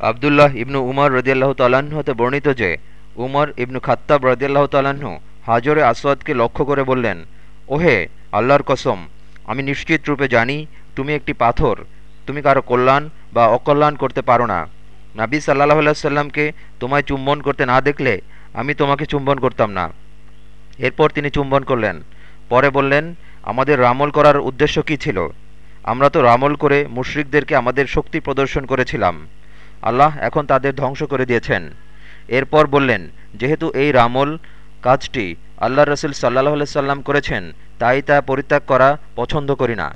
আবদুল্লাহ ইবনু উমর রদিয়াল্লাহ তাল্লাহ্ন হতে বর্ণিত যে, উমর ইবনু খাত্তাব রদিয়াল্লাহ তাল্লাহ্ন হাজরে আসওয়াদকে লক্ষ্য করে বললেন, ওহে আল্লাহর কসম, আমি নিশ্চিত রূপে জানি তুমি একটি পাথর, তুমি কারও কল্যাণ বা অকল্যাণ করতে পারো না। নাবী সাল্লাহ সাল্লামকে তোমায় চুম্বন করতে না দেখলে আমি তোমাকে চুম্বন করতাম না। এরপর তিনি চুম্বন করলেন। পরে বললেন, আমাদের রামল করার উদ্দেশ্য কী ছিল? আমরা তো রামল করে মুশরিকদেরকে আমাদের শক্তি প্রদর্শন করেছিলাম। আল্লাহ এখন তাদের ধ্বংস করে দিয়েছেন। এরপর বললেন, যেহেতু এই রামল কাজটি আল্লাহ রসুল সাল্লাহ সাল্লাম করেছেন, তাই তা পরিত্যাগ করা পছন্দ করি না।